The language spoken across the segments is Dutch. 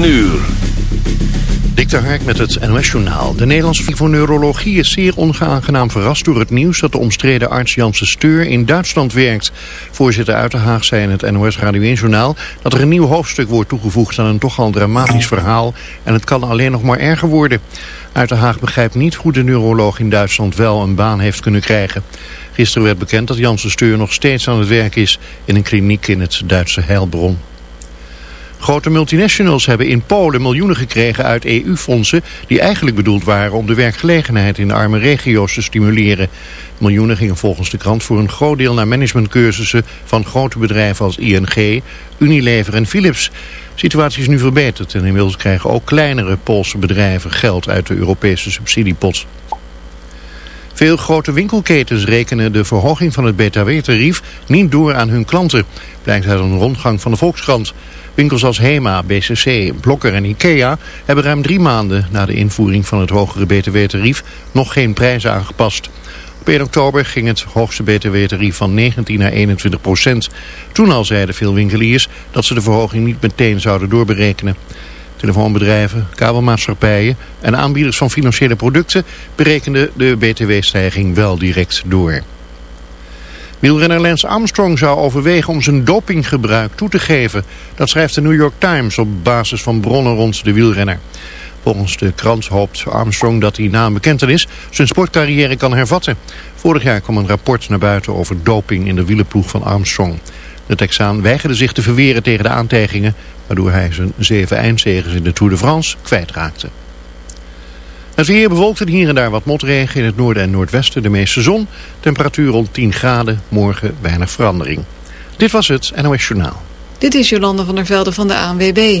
9 uur. Dik met het NOS-journaal. De Nederlandse voor Neurologie is zeer onaangenaam verrast door het nieuws... dat de omstreden arts Janssen Steur in Duitsland werkt. Voorzitter Uiterhaag zei in het NOS Radio 1-journaal... dat er een nieuw hoofdstuk wordt toegevoegd aan een toch al dramatisch verhaal... en het kan alleen nog maar erger worden. Uiterhaag begrijpt niet hoe de neuroloog in Duitsland wel een baan heeft kunnen krijgen. Gisteren werd bekend dat Janssen Steur nog steeds aan het werk is... in een kliniek in het Duitse Heilbronn. Grote multinationals hebben in Polen miljoenen gekregen uit EU-fondsen... die eigenlijk bedoeld waren om de werkgelegenheid in arme regio's te stimuleren. Miljoenen gingen volgens de krant voor een groot deel naar managementcursussen... van grote bedrijven als ING, Unilever en Philips. De situatie is nu verbeterd en inmiddels krijgen ook kleinere Poolse bedrijven geld uit de Europese subsidiepot. Veel grote winkelketens rekenen de verhoging van het btw-tarief niet door aan hun klanten. Blijkt uit een rondgang van de Volkskrant. Winkels als Hema, BCC, Blokker en Ikea hebben ruim drie maanden na de invoering van het hogere btw-tarief nog geen prijzen aangepast. Op 1 oktober ging het hoogste btw-tarief van 19 naar 21 procent. Toen al zeiden veel winkeliers dat ze de verhoging niet meteen zouden doorberekenen. Telefoonbedrijven, kabelmaatschappijen en aanbieders van financiële producten berekenden de btw-stijging wel direct door. Wielrenner Lance Armstrong zou overwegen om zijn dopinggebruik toe te geven. Dat schrijft de New York Times op basis van bronnen rond de wielrenner. Volgens de krant hoopt Armstrong dat hij na een bekentenis zijn sportcarrière kan hervatten. Vorig jaar kwam een rapport naar buiten over doping in de wielenploeg van Armstrong. De Texaan weigerde zich te verweren tegen de aantijgingen, waardoor hij zijn zeven eindzegers in de Tour de France kwijtraakte. Het weer bewolkt hier en daar wat motregen in het noorden en noordwesten. De meeste zon. Temperatuur rond 10 graden. Morgen weinig verandering. Dit was het NOS Journaal. Dit is Jolande van der Velde van de ANWB.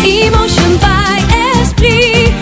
Emotion by Esprit.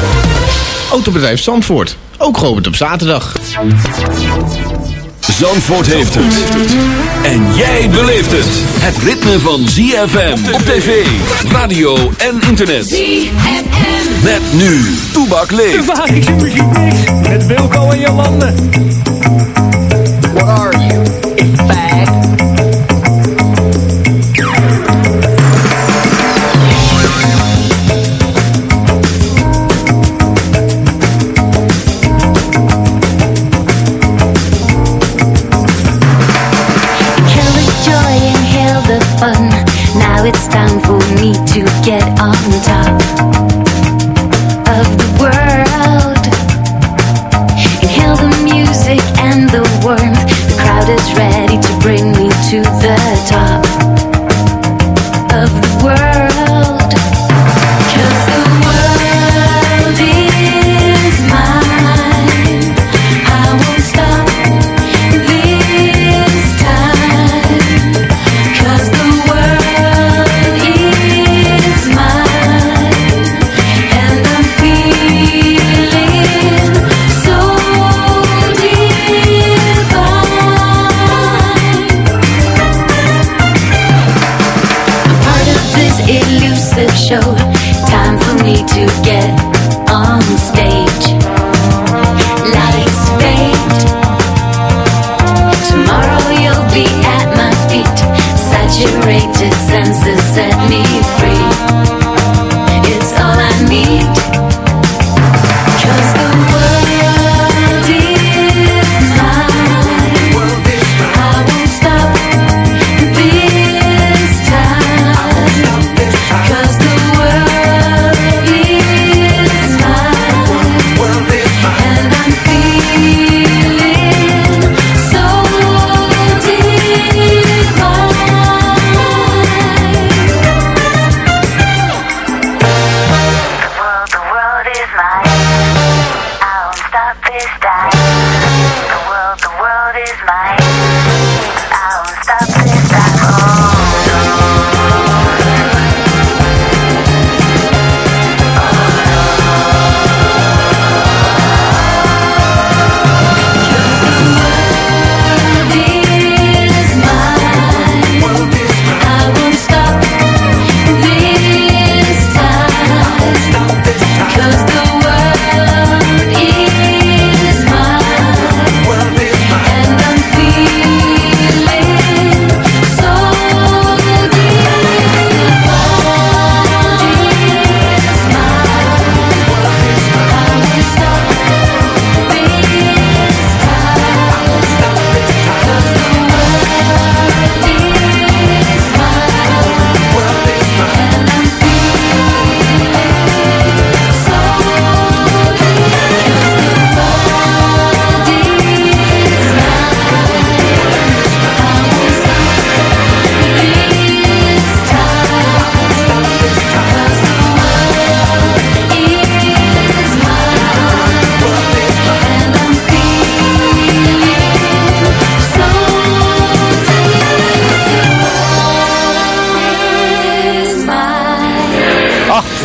Autobedrijf Zandvoort, ook geopend op zaterdag. Zandvoort heeft het. En jij beleeft het. Het ritme van ZFM op tv, radio en internet. ZFM. Met nu, Toebak leeft. Mix met Wilco en Jolande. What are senses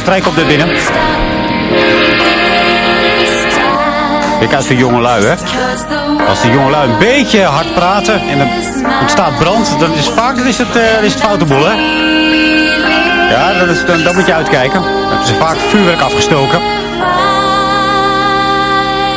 De trein komt er binnen. Kijk uit voor jonge lui, hè. Als die jonge lui een beetje hard praten en er ontstaat brand, dan is vaak is het, eh, is het foute boel, hè. Ja, dat is, dan, dan moet je uitkijken. Dan hebben ze vaak vuurwerk afgestoken.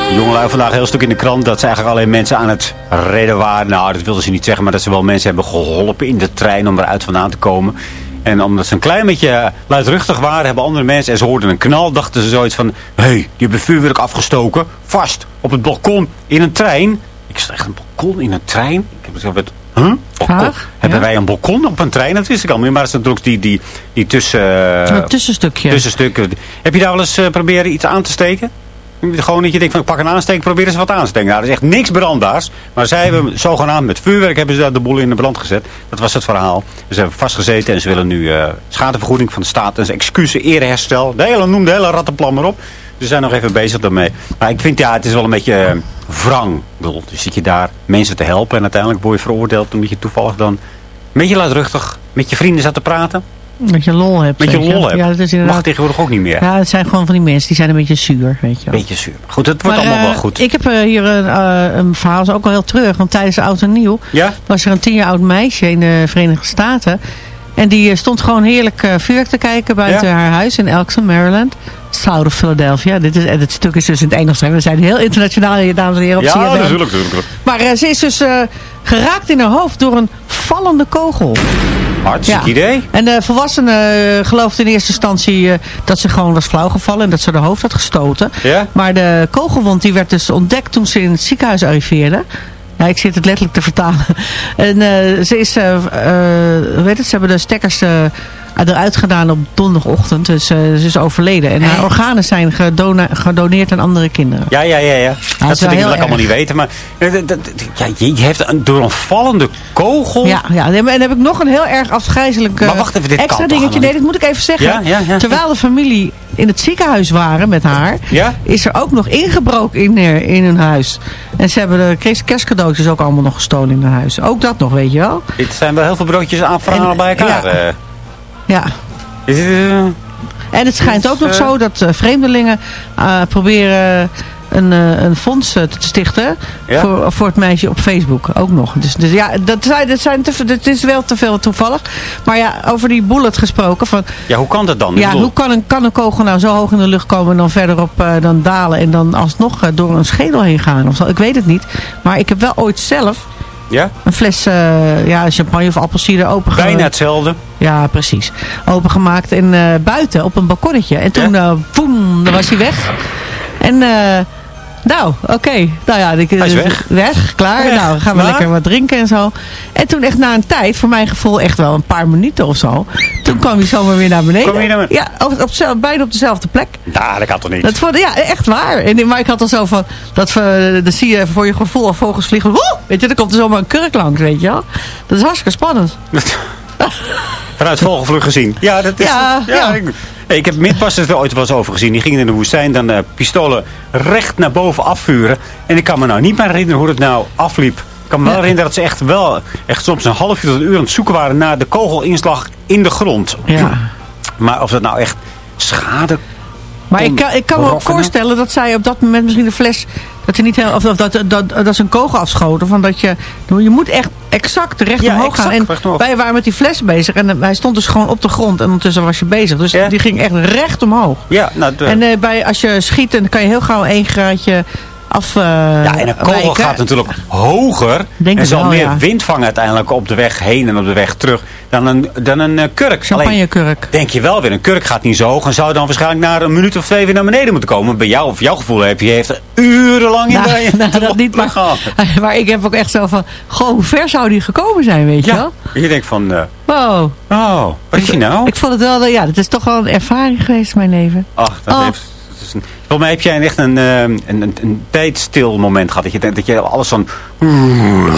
De jongelui vandaag heel stuk in de krant dat ze eigenlijk alleen mensen aan het redden waren. Nou, dat wilden ze niet zeggen, maar dat ze wel mensen hebben geholpen in de trein om eruit vandaan te komen. En omdat ze een klein beetje luidruchtig waren, hebben andere mensen, en ze hoorden een knal, dachten ze zoiets van, hé, hey, die hebben vuurwerk afgestoken, vast, op het balkon, in een trein. Ik zeg echt, een balkon in een trein? Ik heb gezegd, wat, huh? Balkon? Vaag, Hebben wij een balkon op een trein? Dat wist ik al niet, maar dat is natuurlijk die, die, die tussen... Een tussenstukje. Tussenstukken. Heb je daar wel eens eh, proberen iets aan te steken? Gewoon dat je denkt van ik pak een aansteek, probeer eens wat aan te steken. Nou, dat is echt niks brandbaars. Maar zij hebben zogenaamd met vuurwerk hebben ze de boel in de brand gezet. Dat was het verhaal. Ze hebben vastgezeten en ze willen nu eh, schadevergoeding van de staat. En excuses, ereherstel. De hele, noem de hele rattenplan maar op. Ze zijn nog even bezig daarmee. Maar ik vind ja, het is wel een beetje uh, wrang. Ik dus zit je daar mensen te helpen en uiteindelijk word je veroordeeld omdat je toevallig dan een beetje luidruchtig met je vrienden zat te praten. Met je lol hebt. Met je lol hebt. Ja, dat is inderdaad... Mag tegenwoordig ook niet meer. Ja, het zijn gewoon van die mensen die zijn een beetje zuur, weet je wel. Beetje zuur. Goed, het wordt Maar, allemaal eh, wel goed. Ik heb eh, hier een, eh, een verhaal, is ook al heel terug. Want tijdens de Oud en Nieuw Ja? was er een tien jaar oud meisje in de Verenigde Staten. En die eh, stond gewoon heerlijk eh, vuurwerk te kijken buiten Ja? haar huis in Elkson, Maryland. South of Philadelphia. Dit is, en stuk is dus in het Engels. hè. We zijn heel internationaal hier, dames en heren, op Ja, CFM. natuurlijk, natuurlijk. Maar eh, ze is dus eh, geraakt in haar hoofd door een vallende kogel. Hartstikke Ja. idee. En de volwassene eh, geloofde in eerste instantie eh, dat ze gewoon was flauwgevallen en dat ze haar hoofd had gestoten. Ja? Maar de kogelwond die werd dus ontdekt toen ze in het ziekenhuis arriveerde. Ja, ik zit het letterlijk te vertalen. En eh, ze is, eh eh, weet het, ze hebben de stekkers eh, eruit gedaan op donderdagochtend. Dus eh, ze is overleden. En haar organen zijn gedoneerd aan andere kinderen. Ja, ja, ja. ja. is dat wel soort dingen wil ik allemaal niet weten. Maar dat- dat- ja, je heeft een, door een vallende kogel... Ja, ja, en dan heb ik nog een heel erg afgrijzelijk eh, Maar wacht even, dit extra dingetje. Nee, dit moet ik even zeggen. Ja, ja, ja. Terwijl de familie in het ziekenhuis waren met haar, is er ook nog ingebroken in, eh, in hun huis. En ze hebben de kerst- kerstcadeautjes ook allemaal nog gestolen in hun huis. Ook dat nog, weet je wel. Dit zijn wel heel veel broodjes aan verhalen bij elkaar. ja. Ja. Is het, eh, En het schijnt ook nog eh, zo dat eh, vreemdelingen proberen een, een fonds te stichten Ja? voor, voor het meisje op Facebook ook nog. Dus, dus ja, dat, zijn, dat, zijn te, dat is wel te veel toevallig. Maar ja, over die bullet gesproken. Van, Ja, hoe kan dat dan? Ja, hoe kan een, kan een kogel nou zo hoog in de lucht komen en dan verderop eh, dan dalen en dan alsnog door een schedel heen gaan? Of zo? Ik weet het niet. Maar ik heb wel ooit zelf Ja? een fles eh, ja, champagne of appelsieder open Bijna hetzelfde. ja, precies. Opengemaakt en eh, buiten op een balkonnetje. En toen, eh boem, dan was hij weg. En eh, nou, oké. Nou ja, ik, Hij is weg. Weg, klaar. Weg. Nou, gaan we Maar? lekker wat drinken en zo. En toen echt na een tijd, voor mijn gevoel echt wel een paar minuten of zo. Toen kwam hij zomaar weer naar beneden. Kwam hij naar beneden? Ja, op, op, beide op dezelfde plek. Nou, dat kan toch niet? Dat vond, ja, echt waar. En, maar ik had al zo van, dat, we- dan zie je voor je gevoel al vogels vliegen. Woe! Weet je, dan komt er zomaar een kurk langs, weet je wel. Dat is hartstikke spannend. Vanuit vogelvlucht gezien. Ja, dat is... Ja, ja. Ik, nee, ik heb Midbusters er ooit wel eens over gezien. Die gingen in de woestijn dan eh, pistolen recht naar boven afvuren. En ik kan me nou niet meer herinneren hoe het nou afliep. Ik kan me wel herinneren dat ze echt wel echt soms een half uur tot een uur aan het zoeken waren naar de kogelinslag in de grond. Ja. Maar of dat nou echt schade Maar ik kan, ik kan me ook voorstellen dat zij op dat moment misschien de fles... Dat je niet heel, of dat, dat, dat, dat ze een kogel afschoten. Van dat je, je moet echt exact recht Ja, omhoog exact gaan. En recht wij waren met die fles bezig. En hij stond dus gewoon op de grond. En ondertussen was je bezig. Dus Ja. die ging echt recht omhoog. Ja, nou, de- En eh, bij, als je schiet, dan kan je heel gauw één graadje af eh, ja, en een kogel wijken. gaat natuurlijk hoger. Denk en zal wel, meer ja. wind vangen uiteindelijk op de weg heen en op de weg terug. Dan een, dan een eh, kurk. Champagnekurk. denk je wel weer, een kurk gaat niet zo hoog. En zou dan waarschijnlijk na een minuut of twee weer naar beneden moeten komen. Bij jou, of jouw gevoel heb je, heeft er urenlang in Nou, je nou, dat niet, maar, maar ik heb ook echt zo van... Goh, hoe ver zou die gekomen zijn, weet je Ja, wel? je denkt van, eh, Wow. oh, wat is je nou? Ik vond het wel, ja, het is toch wel een ervaring geweest in mijn leven. Ach, dat Oh. heeft... dat is een- Volgens mij heb jij echt een, eh, een, een, een tijdstil moment gehad. Dat je, denkt dat je alles van...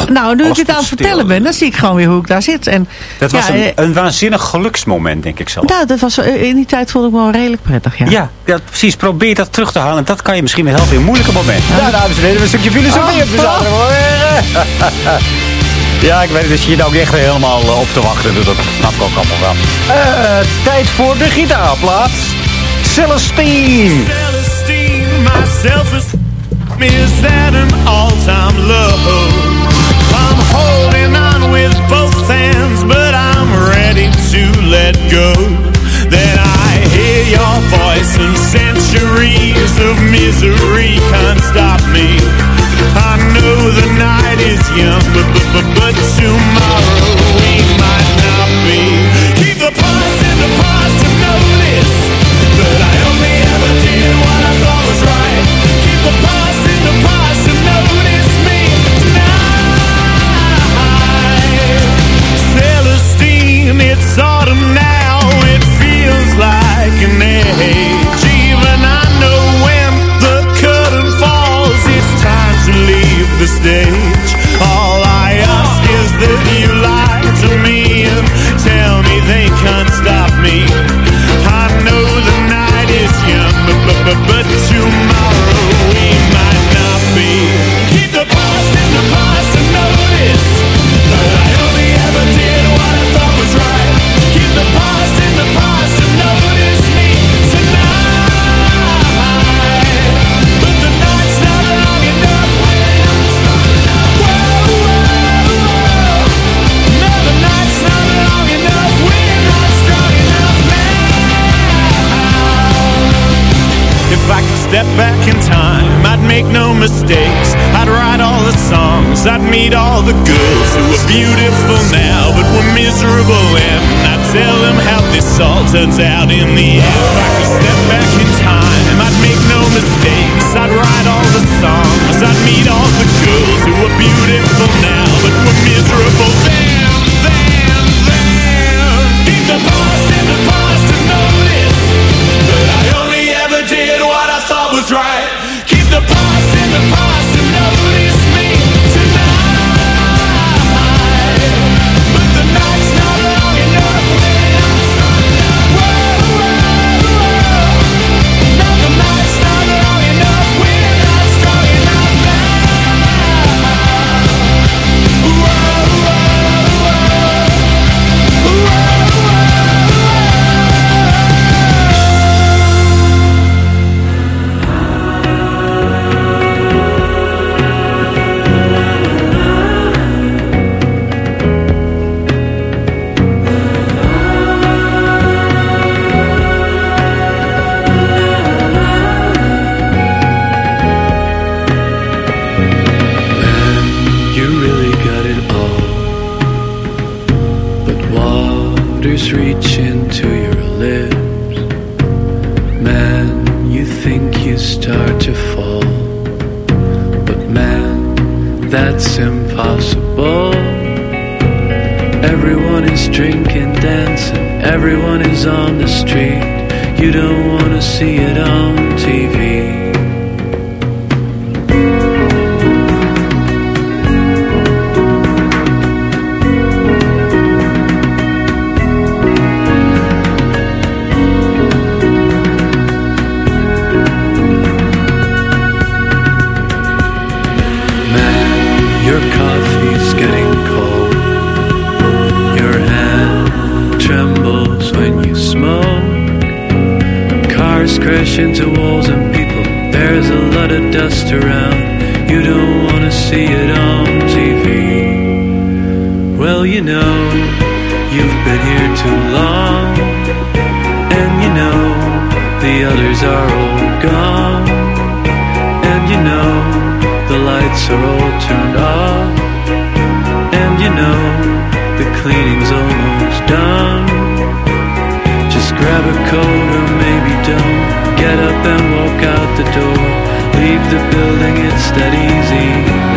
Nou, nu ik dit aan het vertellen ben, dan zie ik gewoon weer hoe ik daar zit. En, Dat was ja, een, eh, een waanzinnig geluksmoment, denk ik zelf. Nou, dat was, eh, in die tijd voelde ik me wel redelijk prettig, ja. Ja, ja, precies. Probeer dat terug te halen. Dat kan je misschien wel helpen in moeilijke momenten. Ja, dames en heren, een stukje filosofie Oh, op de zaterdagmorgen. Ja, ik weet het, dus je ook echt helemaal op te wachten. Dus dat snap ik ook allemaal wel. Eh, tijd voor de gitaarplaats. Celestine. Celestine, my self-esteem is at an all-time low. I'm holding on with both hands, but I'm ready to let go. Then I hear your voice and centuries of misery can't stop me. I know the night is young, but, but, but, but all turns out in the end. Building it steady. easy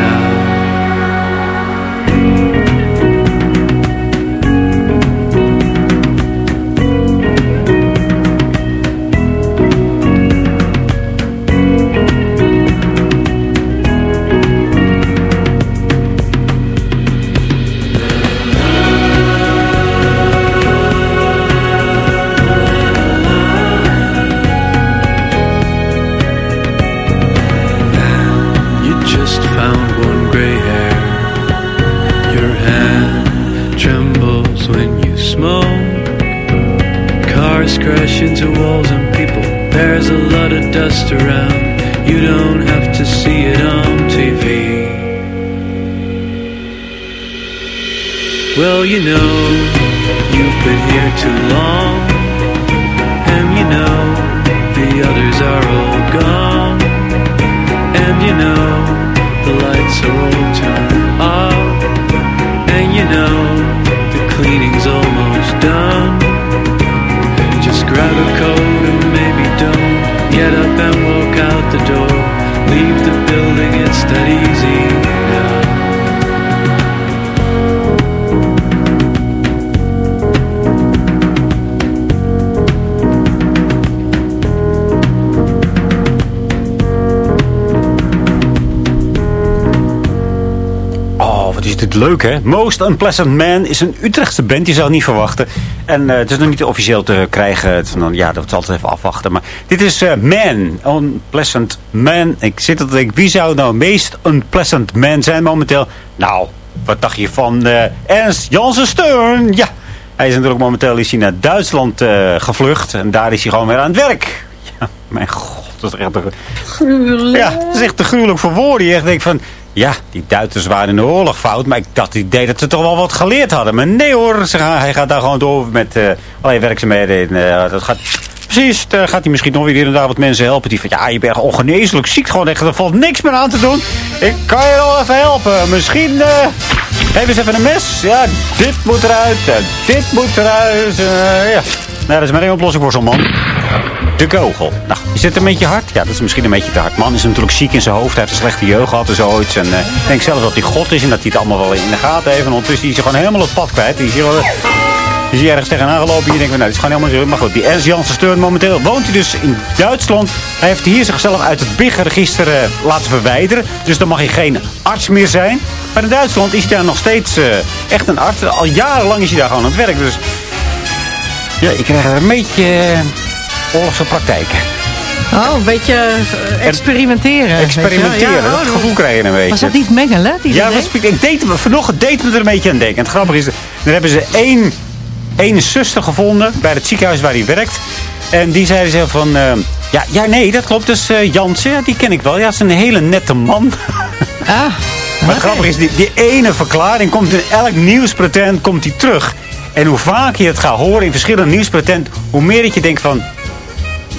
you know, leuk, hè? Most Unpleasant Man is een Utrechtse band. Je zou het niet verwachten. En eh, het is nog niet officieel te krijgen. Het dan, ja, dat zal het even afwachten. Maar dit is eh, Man. Unpleasant Man. Ik zit er te denken, wie zou nou meest Unpleasant Man zijn momenteel? Nou, wat dacht je van eh, Ernst Janssen Steun? Ja, hij is natuurlijk momenteel is hij naar Duitsland gevlucht. En daar is hij gewoon weer aan het werk. Ja, mijn god, dat is echt... een- ja, dat is echt te gruwelijk voor woorden. Je echt denkt van, ja, die Duitsers waren in de oorlog fout. Maar ik dacht het idee dat ze toch wel wat geleerd hadden. Maar nee hoor, hij gaat daar gewoon door met eh allerlei werkzaamheden. En, eh, dat gaat, precies, daar gaat hij misschien nog weer inderdaad wat mensen helpen. Die van, ja, je bent ongeneeslijk ziek gewoon echt. Er valt niks meer aan te doen. Ik kan je wel even helpen. Misschien... eh Even eens even een mes. Ja, dit moet eruit. Dit moet eruit. ja. Nou, dat is maar één oplossing voor zo'n man. De kogel. Nou, is dit een beetje hard? Ja, dat is misschien een beetje te hard. Man is natuurlijk ziek in zijn hoofd. Hij heeft een slechte jeugd gehad en zoiets. En eh, ik denk zelf dat hij God is en dat hij het allemaal wel in de gaten heeft. En ondertussen is hij gewoon helemaal het pad kwijt. Die is hier ergens tegenaan gelopen. Je denkt, nou, dit is gewoon helemaal zo. Maar goed, die Ernst Janssen Steun momenteel woont hij dus in Duitsland. Hij heeft hier zichzelf uit het BIG-register eh, laten verwijderen. Dus dan mag hij geen arts meer zijn. Maar in Duitsland is hij daar nog steeds eh, echt een arts. Al jarenlang is hij daar gewoon aan het werk. Dus ja, ik krijg er een beetje oorlogse praktijken. Oh, een beetje eh, experimenteren. Experimenteren, Ja, oh, dat gevoel krijg je een beetje. Was dat niet mengelen? Die Ja, dat ik deed, vanochtend deed me er een beetje aan denken. En het grappige is, er hebben ze één, één zuster gevonden bij het ziekenhuis waar hij werkt. En die zeiden ze van, eh, ja, ja, nee, dat klopt. Dus eh Jansen, ja, die ken ik wel. Ja, dat is een hele nette man. Ah, Maar het grappige is, die, die ene verklaring komt in elk nieuwspretent komt die terug. En hoe vaak je het gaat horen in verschillende nieuwspretent, hoe meer dat je denkt van...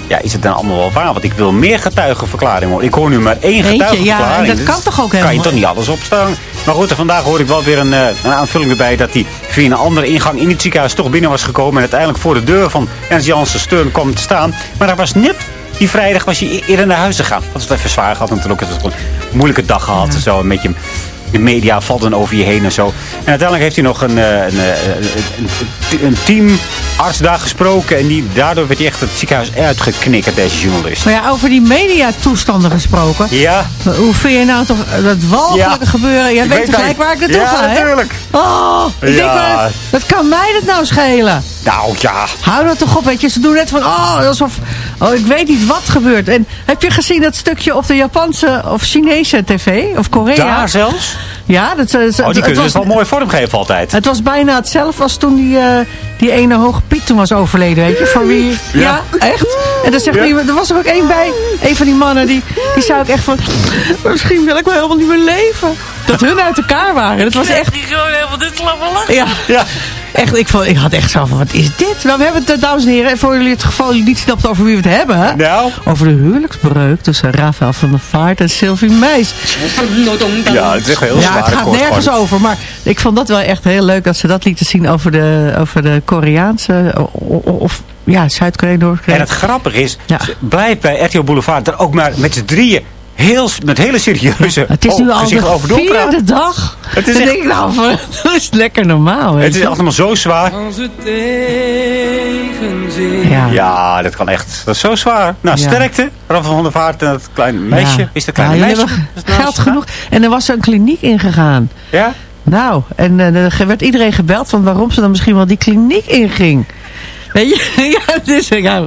Ja, is het dan allemaal wel waar? Want ik wil meer getuigenverklaringen. Ik hoor nu maar één getuigenverklaring. ja, dat kan toch ook Kan je helemaal? toch niet alles opstaan? Maar goed, vandaag hoor ik wel weer een, eh, een aanvulling erbij... dat hij via een andere ingang in het ziekenhuis toch binnen was gekomen... en uiteindelijk voor de deur van Ernst Janssen Steun kwam te staan. Maar hij was net die vrijdag was hij eerder naar huis gegaan. Dat is het even zwaar gehad natuurlijk. Het was een moeilijke dag gehad en zo. Een beetje de media valt dan over je heen en zo. En uiteindelijk heeft hij nog een, eh, een, eh, een, een, een teamarts daar gesproken. En die, daardoor werd hij echt het ziekenhuis uitgeknikkerd, deze journalist. Maar ja, over die mediatoestanden gesproken. Ja. Hoe vind je nou toch dat walgelijke Ja. gebeuren? Jij Ik weet gelijk dat- waar ik naartoe Ja, ga, hè? natuurlijk. Oh, ik denk, Ja. wat kan mij dat nou schelen? Nou ja. Hou dat toch op, weet je. Ze doen net van, oh, alsof, oh, ik weet niet wat gebeurt. En heb je gezien dat stukje op de Japanse of Chinese tv? Of Korea? Daar zelfs? Ja, dat, dat, Oh, die het kunnen was, dus wel mooi vormgeven altijd. het was bijna hetzelfde als toen die, eh, die ene hoge Piet toen was overleden, weet je. Voor wie, ja. Ja. echt. En dan zegt Ja. iemand, er was er ook één bij, een van die mannen, die, die zei ook echt van, misschien wil ik wel helemaal niet meer leven. Dat hun uit elkaar waren. Dat was echt... Ja. Ja. Echt, ik, vond, ik had echt zo van, wat is dit? Nou, we hebben het, eh, dames en heren, en voor jullie het geval jullie niet snapt over wie we het hebben. hè? Nou? Over de huwelijksbreuk tussen Rafael van der Vaart en Sylvie Meis. Ja, het is echt heel Ja, het gaat nergens over. Maar ik vond dat wel echt heel leuk dat ze dat lieten zien over de, over de Koreaanse, of ja, Zuid-Korea, Noord-Korea. En het grappige is, Ja. blijft bij RTL Boulevard er ook maar met z'n drieën heel, met hele serieuze Het is nu al de vierde dag. Het is echt- denk ik nou, van, dat is lekker normaal. weet Het is je. allemaal zo zwaar. Ja. Ja, dat kan echt. Dat is zo zwaar. Nou, Ja. sterkte. Rafa van der Vaart en het kleine meisje. Ja. Is dat kleine ja, meisje? nou geld genoeg. En er was een kliniek ingegaan. Ja? Nou, en eh, er werd iedereen gebeld van waarom ze dan misschien wel die kliniek inging. Weet je? ja, het is, ja,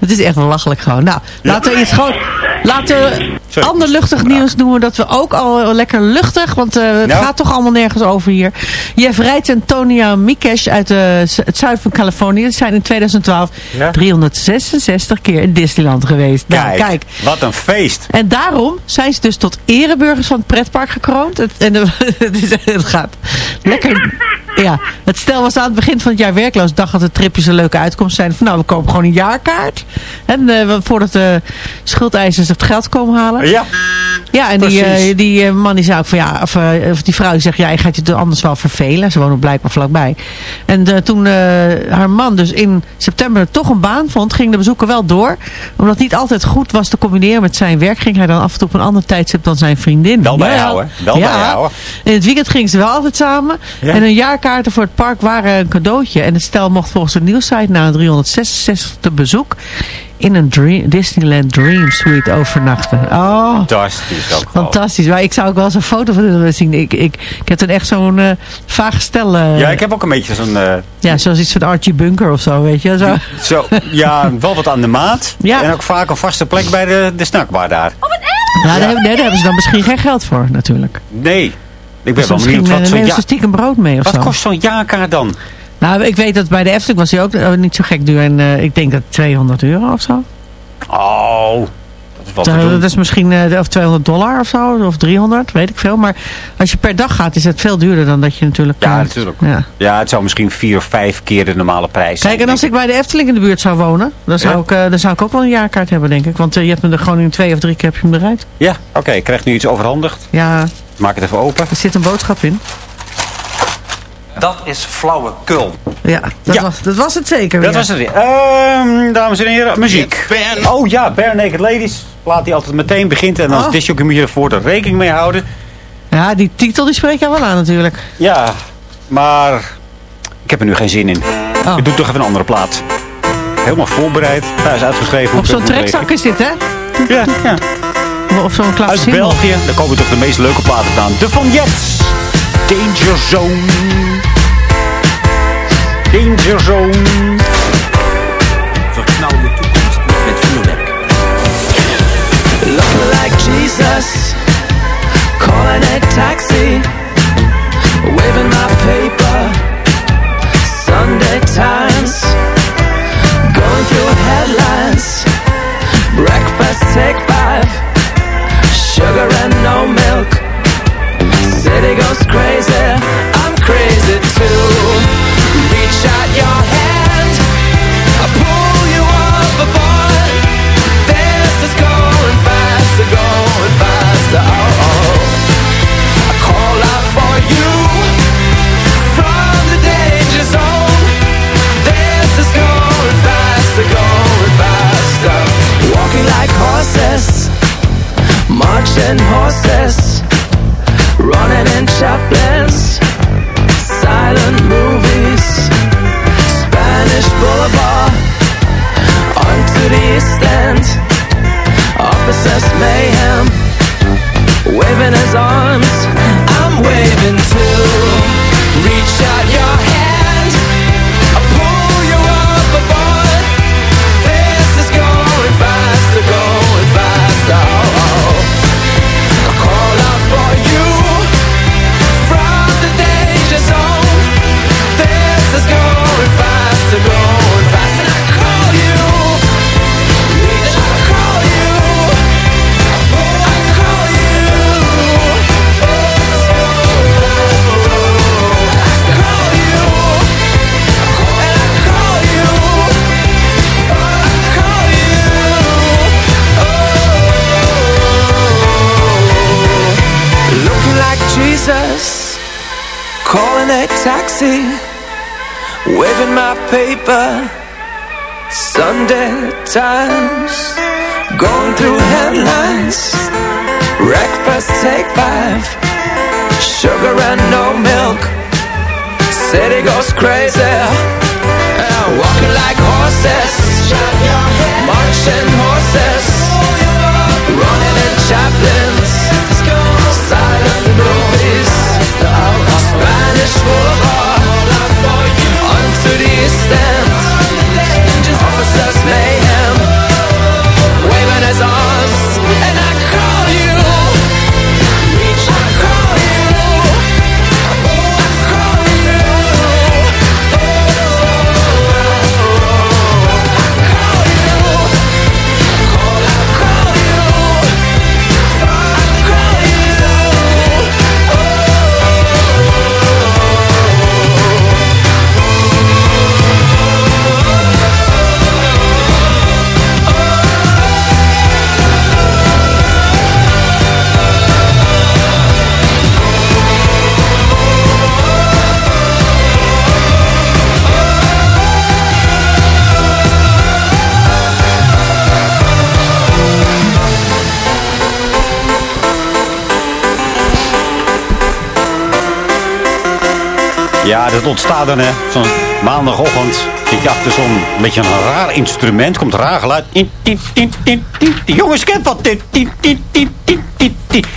het is echt belachelijk gewoon. Nou, laten we iets gewoon... Laten we Sorry. ander luchtig nieuws noemen. Dat we ook al lekker luchtig. Want eh, het Nou? gaat toch allemaal nergens over hier. Jeff Rijts en Tonia Mikesh uit eh, het zuiden van Californië. Zijn in 2012 Ja. 366 keer in Disneyland geweest. Nou, Kijk, kijk. wat een feest. En daarom zijn ze dus tot ereburgers van het pretpark gekroond. Het, en de- het, is, het gaat lekker... Ja, het stel was aan het begin van het jaar werkloos. Dacht dat de tripjes een leuke uitkomst zijn. Van nou, we kopen gewoon een jaarkaart. En eh, voordat de schuldeisers het geld komen halen. Ja. Ja, en die, eh, die eh, man die zei ook van ja, of, of die vrouw die zegt ja, je gaat je er anders wel vervelen. Ze wonen blijkbaar vlakbij. En toen haar man dus in september toch een baan vond, ging de bezoeker wel door. Omdat het niet altijd goed was te combineren met zijn werk, ging hij dan af en toe op een ander tijdstip dan zijn vriendin. Wel Ja, bijhouden. Wel ja. bijhouden. In het weekend gingen ze wel altijd samen. Ja. En hun jaarkaarten voor het park waren een cadeautje. En het stel mocht volgens de nieuwssite na een 366 bezoek in een dream, Disneyland Dream Suite overnachten. Oh, Fantastisch ook. Fantastisch. Maar ik zou ook wel eens een foto van willen zien. Ik, ik, ik heb toen echt zo'n eh vaag stel. eh, Ja, ik heb ook een beetje zo'n... eh, ja, zoals iets van Archie Bunker of zo, weet je. Zo. zo, ja, wel wat aan de maat. Ja. En ook vaak een vaste plek bij de, de snackbar daar. Ja, daar, hebben, nee, daar hebben ze dan misschien geen geld voor, natuurlijk. Nee. Ik ben wel misschien benieuwd wat zo'n ja, stiekem brood mee of Wat zo. kost zo'n jaarkaart dan? Nou, ik weet dat bij de Efteling was hij ook eh, niet zo gek duur. En eh, ik denk dat 200 euro of zo. Oh, dat is wat Dat, is misschien eh, of 200 dollar of zo. Of 300, weet ik veel. Maar als je per dag gaat, is het veel duurder dan dat je natuurlijk... Ja, natuurlijk. Ja. Ja, het zou misschien vier of vijf keer de normale prijs zijn. Kijk, en als ik bij de Efteling in de buurt zou wonen, dan zou, Ja? ik, dan zou ik ook wel een jaarkaart hebben, denk ik. Want je hebt hem er gewoon in twee of drie keer heb je hem eruit. Ja, oké. ik krijg nu iets overhandigd. Ja, Maak het even open. er zit een boodschap in. Dat is flauwekul. Ja, dat, Ja. Was, dat was het zeker Dat weer. was het weer. Ehm, dames en heren, muziek. Oh ja, Bare Naked Ladies. Plaat die altijd meteen begint. En als Oh. disjockey moet je ervoor de rekening mee houden. Ja, die titel die spreekt jou wel aan natuurlijk. Ja, maar ik heb er nu geen zin in. Oh. Ik doe toch even een andere plaat. Helemaal voorbereid. Daar is uitgeschreven. hoe Op zo'n dat trekzak is dit, hè? Ja, ja. Of zo'n Uit klavecimbal. België. Daar komen toch de meest leuke platen aan. De Van Jets. Danger Zone. Danger Zone. Verknal je toekomst met vuurwerk. Looking like Jesus, calling a taxi, waving my paper, Sunday Times, going through headlines, breakfast take five, sugar and no milk, city goes crazy, I'm crazy too, reach out your hand, I pull you overboard, this is going faster, going faster. Oh, oh. I call out for you from the danger zone. This is going faster, going faster. Walking marching horses, running in chaplains, silent movies, Spanish Boulevard, onto the East End, officers mayhem, waving his arms, I'm waving paper. Sunday Times, going through headlines. Breakfast take five, sugar and no milk. City goes crazy, uh, walking like horses, Ja, dat ontstaat dan, hè. Zo'n maandagochtend zit je achter zo'n beetje een raar instrument. Komt raar geluid. Jongens, ik heb wat.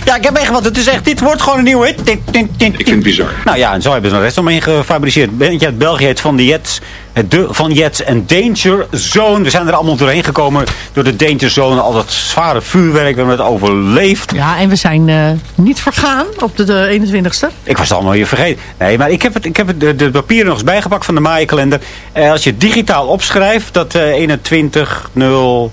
Ja, ik heb echt wat. Het is echt, dit wordt gewoon een nieuw hit. Ik vind het bizar. Nou ja, en zo hebben ze een rest omheen gefabriceerd. Bentje uit België heet Van de Jets. Het de, van Jets en Danger Zone. We zijn er allemaal doorheen gekomen door de Danger Zone. Al dat zware vuurwerk. We hebben het overleefd. Ja, en we zijn eh, niet vergaan op de, de 21ste. Ik was het allemaal weer vergeten. Nee, maar ik heb, het, ik heb het, de, de papieren nog eens bijgepakt van de Maya-kalender. Eh, als je digitaal opschrijft, dat eh 21 0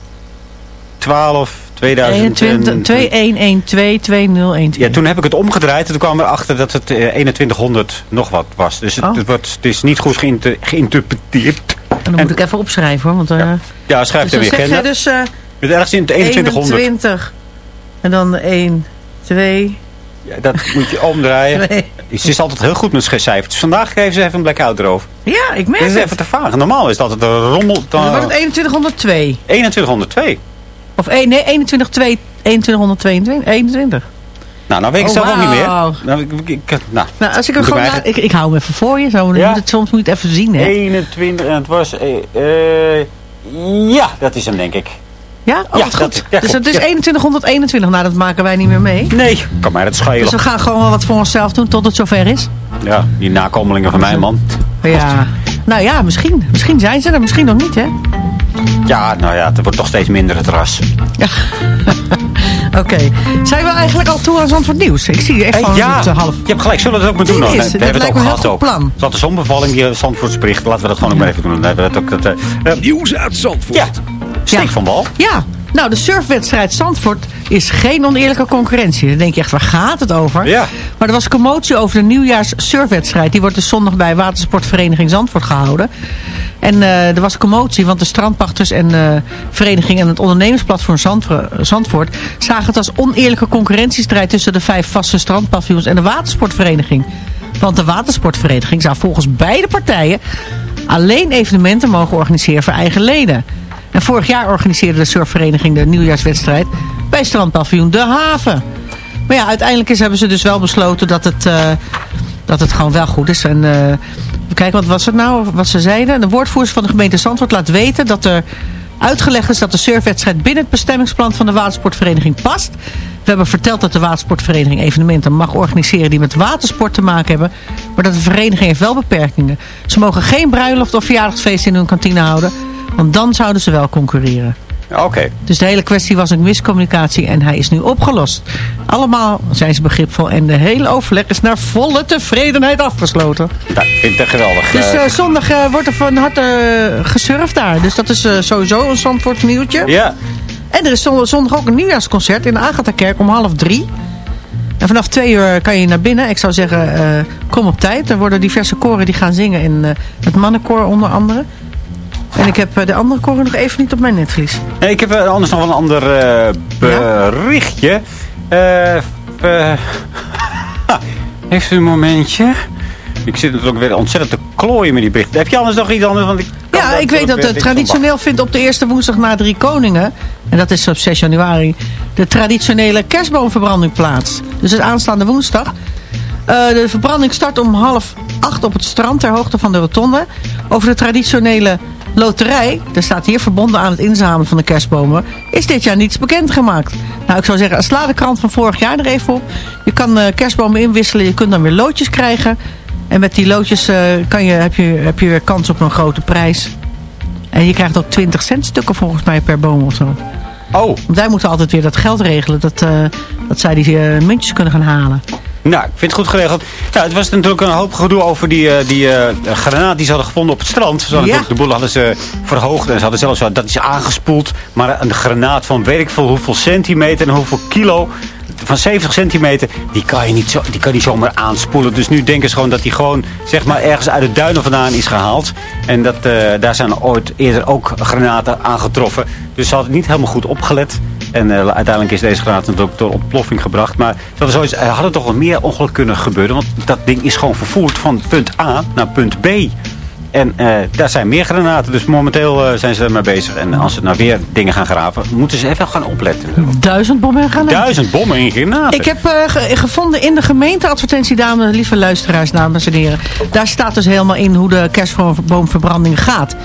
12 2000. 21, 2112 Ja, toen heb ik het omgedraaid en toen kwam erachter dat het eh, 2100 nog wat was. Dus het, Oh. het, wordt, het is niet goed geïnter- geïnterpreteerd. En dan moet ik even opschrijven hoor. Want, eh, Ja, schrijf dus in je zeg dus eh, is ergens in het 2100. 21. En dan 1, 2. Ja, dat moet je omdraaien. Nee. Het is altijd heel goed met cijfertjes. Vandaag geven ze even een blackout erover. Ja, ik merk Dit is het. even te vaag. Normaal is dat het een rommel. Dan wordt het 2102. 2102. Of eh, nee, 2102, 2122. 21. Nou, nou weet ik Oh, zelf ook niet meer. Nou, ik, nou, Nou, als ik er gewoon eigen- ik, ik hou hem even voor je. Zo, dan Ja? moet het, soms moet je het even zien, hè? 21 en het was... eh, eh, ja, dat is hem denk ik. Ja? Oh, Ja, wat dat- goed. ja, dus het is ja. 2121. Nou, dat maken wij niet meer mee. Nee, kan mij dat schelen. Dus we gaan gewoon wel wat voor onszelf doen tot het zover is. Ja, die nakomelingen van mij, man. Ja. Nou ja, misschien. Misschien zijn ze er, misschien nog niet, hè? Ja, nou ja, het wordt toch steeds minder het ras. Oké. Zijn we eigenlijk al toe aan Zandvoort Nieuws? Ik zie echt Hey, van ja, eh, half. je hebt gelijk. Zullen we dat ook maar doen? Dan? is, we dat hebben het lijkt ook gehad ook. plan. Zat de zonbevalling, die Zandvoorts bericht. Laten we dat gewoon ook maar even doen. Dan hebben we dat ook... Dat, eh, eh, Nieuws uit Zandvoort. ja, steek van bal. Ja. Nou, de surfwedstrijd Zandvoort is geen oneerlijke concurrentie. Dan denk je echt, waar gaat het over? Ja. Maar er was commotie over de nieuwjaars surfwedstrijd. Die wordt dus zondag bij Watersportvereniging Zandvoort gehouden. En eh, er was commotie, want de strandpachters en eh vereniging en het ondernemersplatform Zandvo- Zandvoort zagen het als oneerlijke concurrentiestrijd tussen de vijf vaste strandpaviljoens en de watersportvereniging. Want de watersportvereniging zou volgens beide partijen alleen evenementen mogen organiseren voor eigen leden. En vorig jaar organiseerde de surfvereniging de nieuwjaarswedstrijd bij strandpaviljoen De Haven. Maar ja, uiteindelijk is, hebben ze dus wel besloten dat het, eh, dat het gewoon wel goed is. En uh, we kijken, wat was het nou, wat ze zeiden. De woordvoerder van de gemeente Zandvoort laat weten dat er uitgelegd is dat de surfwedstrijd binnen het bestemmingsplan van de watersportvereniging past. We hebben verteld dat de watersportvereniging evenementen mag organiseren die met watersport te maken hebben. Maar dat de vereniging heeft wel beperkingen. Ze mogen geen bruiloft of verjaardagsfeest in hun kantine houden. Want dan zouden ze wel concurreren. Oké. Dus de hele kwestie was een miscommunicatie en hij is nu opgelost. Allemaal zijn ze begripvol en de hele overleg is naar volle tevredenheid afgesloten. Nou, ik vind het geweldig. Dus eh, eh, zondag eh, wordt er van harte uh, gesurfd daar. Dus dat is sowieso een Zandvoort nieuwtje. Ja. En er is zon- zondag ook een nieuwjaarsconcert in de Agatha-kerk om half drie. En vanaf twee uur kan je naar binnen. Ik zou zeggen, kom op tijd. Er worden diverse koren die gaan zingen. In het mannenkoor onder andere. En ik heb eh, de andere koren nog even niet op mijn netvlies. Nee, ik heb eh, anders nog wel een ander eh, berichtje. Eh, eh, Even een momentje. Ik zit natuurlijk weer ontzettend te klooien met die berichten. Heb je anders nog iets anders? Want ik Ja, ik weet dat het traditioneel vindt op de eerste woensdag na drie koningen. En dat is op 6 januari. De traditionele kerstboomverbranding plaats. Dus het aanstaande woensdag. De verbranding start om half acht op het strand ter hoogte van de rotonde. Over de traditionele loterij, er staat hier verbonden aan het inzamelen van de kerstbomen, is dit jaar niets bekendgemaakt. Nou, ik zou zeggen, sla de krant van vorig jaar er even op. Je kan eh, kerstbomen inwisselen, je kunt dan weer loodjes krijgen. En met die loodjes eh, kan je, heb, je, heb je weer kans op een grote prijs. En je krijgt ook 20 cent stukken volgens mij per boom of zo. Oh. Want wij moeten altijd weer dat geld regelen, dat, eh, dat zij die muntjes kunnen gaan halen. Nou, ik vind het goed geregeld. Nou, het was natuurlijk een hoop gedoe over die, eh, die eh, granaat die ze hadden gevonden op het strand. Ze hadden Ja. de boel hadden ze verhoogd en ze hadden zelfs dat is aangespoeld. Maar een granaat van weet ik veel hoeveel centimeter en hoeveel kilo van 70 centimeter, die kan je niet, zo, die kan je niet zomaar aanspoelen. Dus nu denken ze gewoon dat die gewoon zeg maar, ergens uit de duinen vandaan is gehaald. En dat, eh, daar zijn ooit eerder ook granaten aangetroffen. Dus ze hadden niet helemaal goed opgelet. En eh, uiteindelijk is deze granaat natuurlijk door ontploffing gebracht. Maar ze hadden, zoiets, er hadden toch wel meer ongeluk kunnen gebeuren. Want dat ding is gewoon vervoerd van punt A naar punt B. En eh, daar zijn meer granaten. Dus momenteel eh, zijn ze ermee bezig. En als ze nou weer dingen gaan graven, moeten ze even gaan opletten. Duizend bommen en granaten. Duizend bommen in granaten. Ik heb eh, ge- gevonden in de gemeenteadvertentie, dames, lieve luisteraars, dames en heren. Daar staat dus helemaal in hoe de kerstboomverbranding gaat.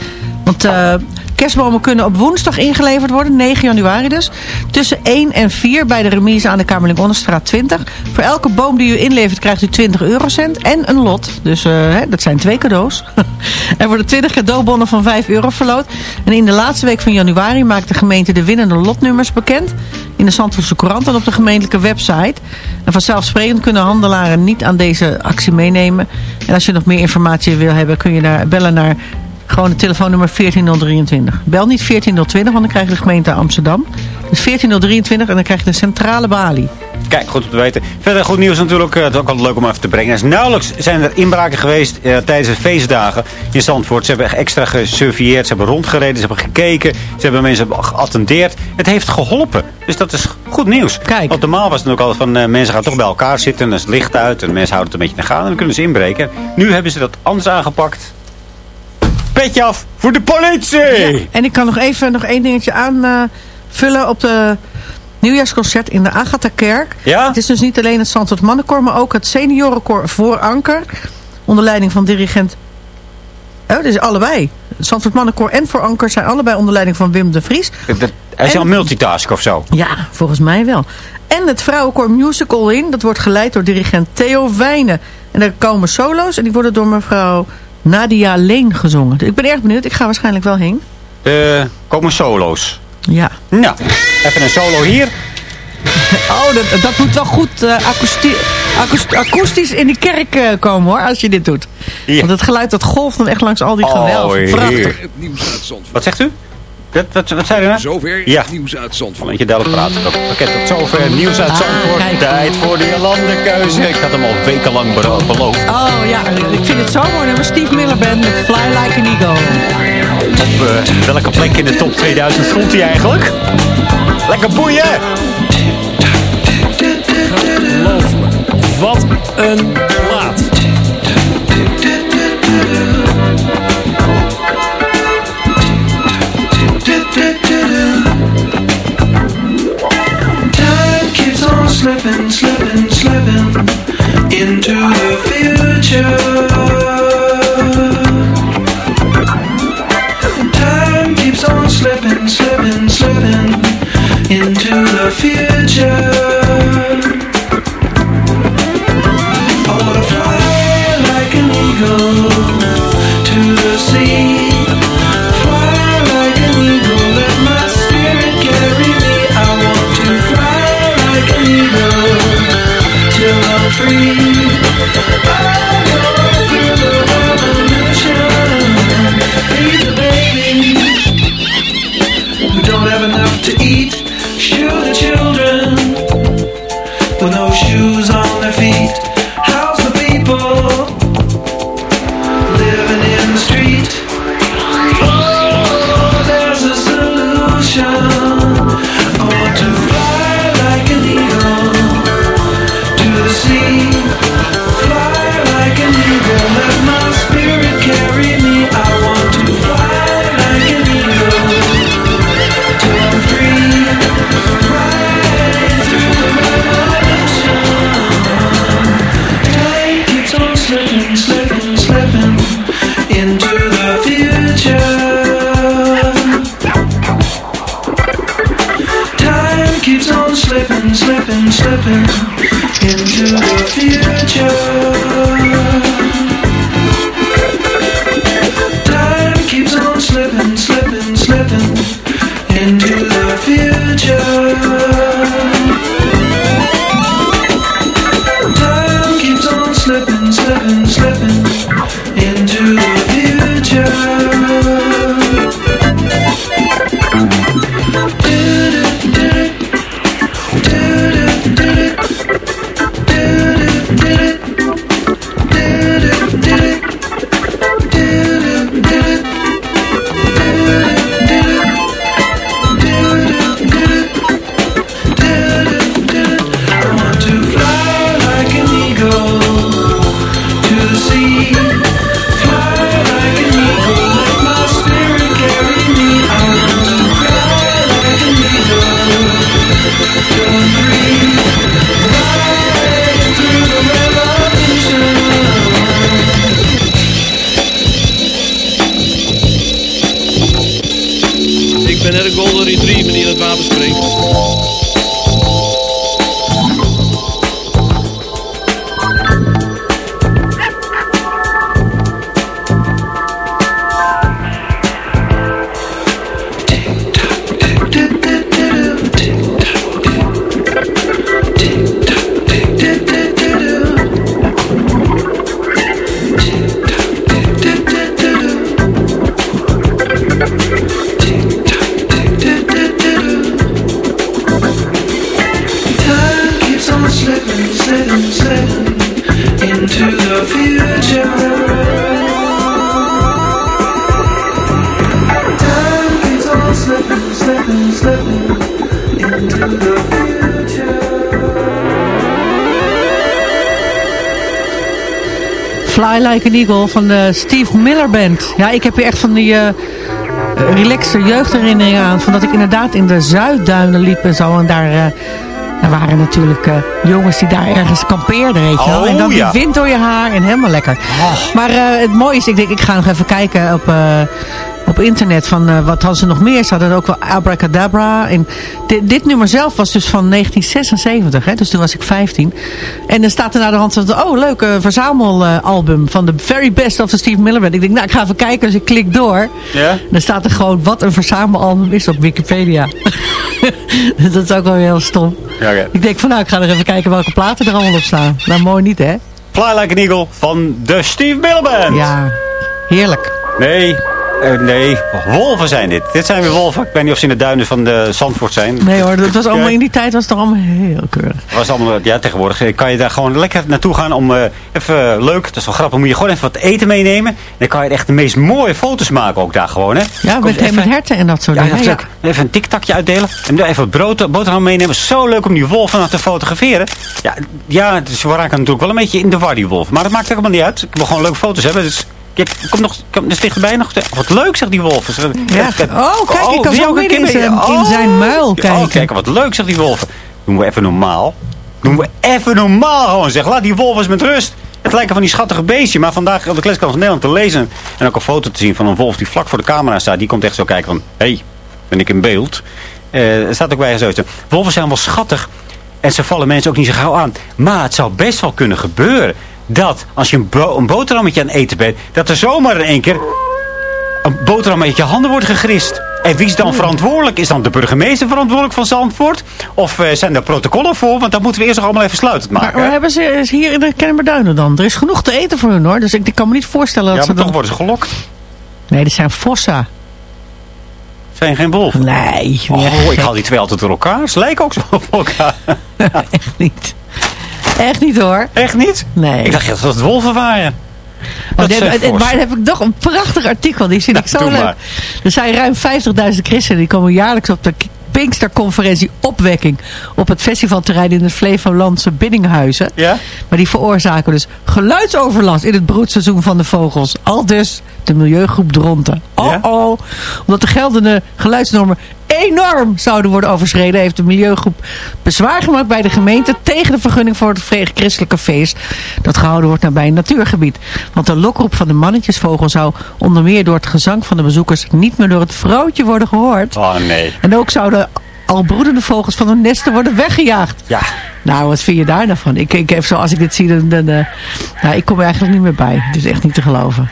Want eh, kerstbomen kunnen op woensdag ingeleverd worden, 9 januari dus. Tussen 1 en 4 bij de remise aan de Kamerling-Onnestraat 20. Voor elke boom die u inlevert krijgt u 20 eurocent en een lot. Dus eh, hè, dat zijn twee cadeaus. er worden 20 cadeaubonnen van 5 euro verloot. En in de laatste week van januari maakt de gemeente de winnende lotnummers bekend. In de Zandvoortse Courant en op de gemeentelijke website. En vanzelfsprekend kunnen handelaren niet aan deze actie meenemen. En als je nog meer informatie wil hebben, kun je daar bellen naar gewoon het telefoonnummer 14023. Bel niet 14020, want dan krijg je de gemeente Amsterdam. Dus 14023 en dan krijg je de centrale balie. Kijk, goed om te weten. Verder goed nieuws natuurlijk. eh, Het is ook altijd leuk om even te brengen. Is nauwelijks zijn er inbraken geweest eh, tijdens de feestdagen in Zandvoort. Ze hebben echt extra gesurveilleerd. Ze hebben rondgereden. Ze hebben gekeken. Ze hebben mensen geattendeerd. Het heeft geholpen. Dus dat is goed nieuws. Kijk. Want normaal was het ook altijd van... eh, mensen gaan toch bij elkaar zitten. En er is het licht uit. En mensen houden het een beetje in de gaten. En dan kunnen ze inbreken. Nu hebben ze dat anders aangepakt. Petje af voor de politie! En ik kan nog even nog één dingetje aanvullen op de nieuwjaarsconcert in de Agatha-kerk. Ja? Het is dus niet alleen het Zandvoort Mannenkoor, maar ook het seniorenkoor voor Anker. Onder leiding van dirigent... Oh, dus allebei. Het Zandvoort Mannenkoor en voor Anker zijn allebei onder leiding van Wim de Vries. Dat- Hij is En- al multitask of zo. Ja, volgens mij wel. En het vrouwenkoor Musical In, dat wordt geleid door dirigent Theo Wijnen. En er komen solo's en die worden door mevrouw Nadia Leen gezongen. Ik ben erg benieuwd, ik ga waarschijnlijk wel heen. Er komen solo's. Ja. Nou, even een solo hier. Oh, dat, dat moet wel goed eh, akoesti- akoest- akoestisch in die kerk eh, komen hoor, als je dit doet. Want het geluid dat golft dan echt langs al die gewelven. heer. Prachtig. Wat zegt u? Wat, wat, wat zei u nou? Zover Ja. nieuws uit Zandvoort. Want je duidelijk praat. Dat pakket tot zover. Nieuws uit Ah, Zandvoort. Tijd voor de landenkeuze. Ik had hem al wekenlang be- beloofd. Oh ja, ik vind het zo mooi dat we Steve Miller band met Fly Like an Eagle. Op eh, welke plek in de top 2000 stond hij eigenlijk? Lekker boeien! Geloof me. Wat een Eagle van de Steve Miller Band. Ja, ik heb hier echt van die eh relaxe jeugdherinneringen aan. Van dat ik inderdaad in de Zuidduinen liep en zo. En daar, eh, daar waren natuurlijk eh, jongens die daar ergens kampeerden, weet je wel. Oh, en dan ja. die wind door je haar en helemaal lekker. Maar eh, het mooie is, ik denk, ik ga nog even kijken op... eh, op internet van eh, wat hadden ze nog meer. Ze hadden ook wel Abracadabra. En dit, dit nummer zelf was dus van 1976. Hè? Dus toen was ik 15. En dan staat er naar de hand van... Oh, leuk, een verzamelalbum van de very best of the Steve Miller Band. Ik denk, nou, ik ga even kijken. Dus ik klik door. Ja? Dan staat er gewoon wat een verzamelalbum is op Wikipedia. dat is ook wel heel stom. Ja. Ik denk van, nou, ik ga er even kijken welke platen er allemaal op staan. Nou, mooi niet, hè? Fly Like an Eagle van de Steve Miller Band. Ja, heerlijk. Nee, eh, nee, wolven zijn dit. Dit zijn weer wolven. Ik weet niet of ze in de duinen van de Zandvoort zijn. Nee hoor, dat was allemaal, in die tijd was het toch allemaal heel keurig. Was allemaal, ja, tegenwoordig eh, kan je daar gewoon lekker naartoe gaan om eh, even leuk, dat is wel grappig, moet je gewoon even wat eten meenemen. Dan kan je echt de meest mooie foto's maken ook daar gewoon, hè. Ja, Komt met, en even- met herten en dat soort Ja, dingen. Even een tiktakje uitdelen. En dan even wat brood, boterham meenemen. Zo leuk om die wolven nog te fotograferen. Ja, ja dus we raken natuurlijk wel een beetje in de war, die wolf. Maar dat maakt helemaal niet uit. Ik wil gewoon leuke foto's hebben. Dus kom nog kom dus dichterbij nog. Wat leuk, zegt die wolf. Ja. Oh, kijk, ik kan wil je zo midden in zijn- in zijn muil kijken. Oh, kijk, wat leuk, zegt die wolf. Doen we even normaal. Doen we even normaal gewoon zeg. Laat die wolf eens met rust. Het lijken van die schattige beestje. Maar vandaag op de Kleskans van Nederland te lezen. En ook een foto te zien van een wolf die vlak voor de camera staat. Die komt echt zo kijken van... Hé, hey, ben ik in beeld? Eh, er staat ook bij zoiets. Wolven zijn wel schattig. En ze vallen mensen ook niet zo gauw aan. Maar het zou best wel kunnen gebeuren. Dat als je een, bo een boterhammetje aan het eten bent. Dat er zomaar in één keer een boterham uit je handen wordt gegrist. En wie is dan verantwoordelijk? Is dan de burgemeester verantwoordelijk van Zandvoort? Of eh, zijn er protocollen voor? Want dan moeten we eerst nog allemaal even sluitend maken. Maar, maar hebben ze hier in de Kennemerduinen dan? Er is genoeg te eten voor hun hoor. Dus ik, ik kan me niet voorstellen dat ja, ze maar dan... toch worden ze gelokt. Nee, dit zijn vossa. Zijn geen wolven? Nee. Oh, ik haal die twee altijd door elkaar. Ze lijken ook zo op elkaar. Echt niet. Echt niet hoor. Echt niet? Nee. Ik dacht dat het wolven waren. Maar, Dat dan- maar heb ik nog een prachtig artikel. Die vind ik zo doe leuk. maar. Er zijn ruim 50.000 christenen. Die komen jaarlijks op de Pinksterconferentie Opwekking. Op het festivalterrein in het Flevolandse Biddinghuizen. Ja? Maar die veroorzaken dus geluidsoverlast in het broedseizoen van de vogels. Al dus de milieugroep Dronten. Oh oh. Omdat de geldende geluidsnormen enorm zouden worden overschreden... heeft de milieugroep bezwaar gemaakt bij de gemeente... tegen de vergunning voor het Christelijke Feest... dat gehouden wordt nabij een natuurgebied. Want de lokroep van de mannetjesvogel zou onder meer door het gezang van de bezoekers... niet meer door het vrouwtje worden gehoord. Oh nee. En ook zouden al broedende vogels van hun nesten worden weggejaagd. Ja. Nou, wat vind je daar nou van? Ik, ik heb zo, als ik dit zie, dan, dan, eh, nou, ik kom er eigenlijk niet meer bij. Het is echt niet te geloven.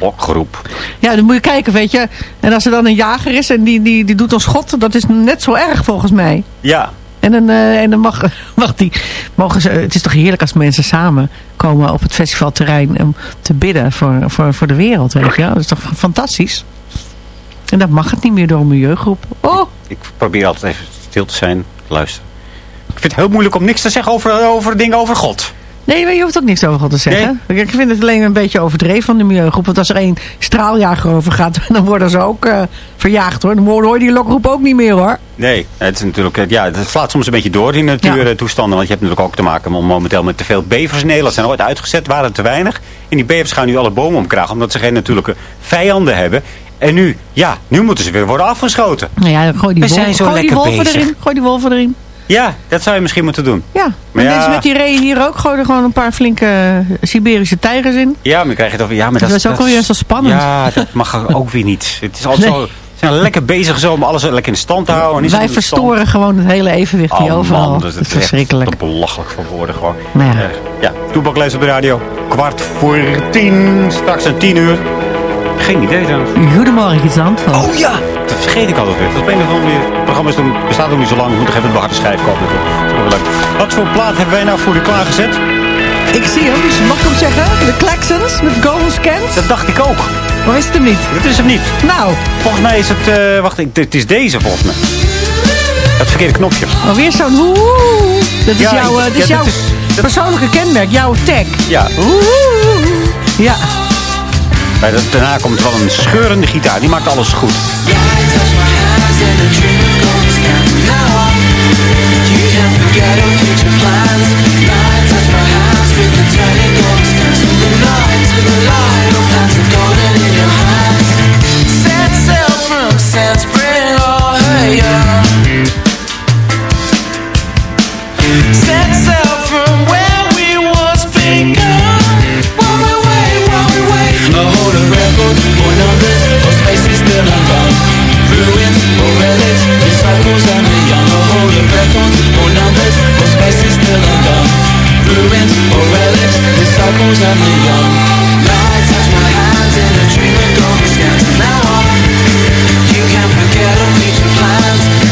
Lokgroep. Ja, dan moet je kijken, weet je. En als er dan een jager is en die, die, die doet een schot, dat is net zo erg volgens mij. Ja. En dan, eh, en dan mag, mag die, mogen ze, het is toch heerlijk als mensen samen komen op het festivalterrein om te bidden voor, voor, voor de wereld, weet je. Dat is toch fantastisch? En dat mag het niet meer door een milieugroep. Oh, Ik probeer altijd even stil te zijn. Luister. Ik vind het heel moeilijk om niks te zeggen over, over dingen over God. Nee, maar je hoeft ook niks over God te zeggen. Ik vind het alleen een beetje overdreven van de milieugroep. Want als er één straaljager over gaat, dan worden ze ook eh, verjaagd hoor. Dan hoor je die lokroep ook niet meer hoor. Nee, het is natuurlijk, ja, het slaat soms een beetje door in natuurtoestanden. Want je hebt natuurlijk ook te maken met- momenteel met te veel bevers in Nederland. zijn ooit uitgezet, waren er te weinig. En die bevers gaan nu alle bomen omkragen, omdat ze geen natuurlijke vijanden hebben. En nu, ja, nu moeten ze weer worden afgeschoten. Nou ja, gooi die, wolven, zo gooi die wolven bezig. erin. Gooi die wolven erin. Ja, dat zou je misschien moeten doen. Ja, Maar en ja- met die reeën hier ook. Er gewoon een paar flinke eh, Siberische tijgers in. Ja, maar dan krijg je het over... Ja, maar Dat dat, is ook wel weer zo spannend. Ja, dat mag ook weer niet. Het is altijd Nee. zo... Ze zijn lekker bezig zo om alles lekker in stand te houden. En Wij het stand? verstoren gewoon het hele evenwicht hier Oh overal. man, dat dat is verschrikkelijk. te belachelijk voor woorden gewoon. Nou ja. Leest op de radio. Kwart voor tien, straks aan tien uur. Geen idee trouwens. Goedemorgen, Zandvoort. Oh ja, dat vergeet ik altijd weer. Dat op een of andere programma is doen, bestaat nog niet zo lang. We moeten nog even de harde schijf. Dat. Wat voor plaat hebben wij nou voor u klaargezet? Ik zie hem, dus mag ik hem zeggen? De Klaxons met Golden Scans. Dat dacht ik ook. Maar is het hem niet? Dat is hem niet. Nou. Volgens mij is het... eh, wacht, ik, het is deze volgens mij. Het verkeerde knopje. Maar weer zo'n woe. Dat is Ja, jouw, eh, dat ja, is dat jouw is- persoonlijke kenmerk, jouw tag. Ja. Ja. Daarna komt wel een scheurende gitaar. Die maakt alles goed. Relics, and the young. Numbers spaces still undone. Ruins relics, and the young. Touch my hands in a dream now you can't forget our future plans.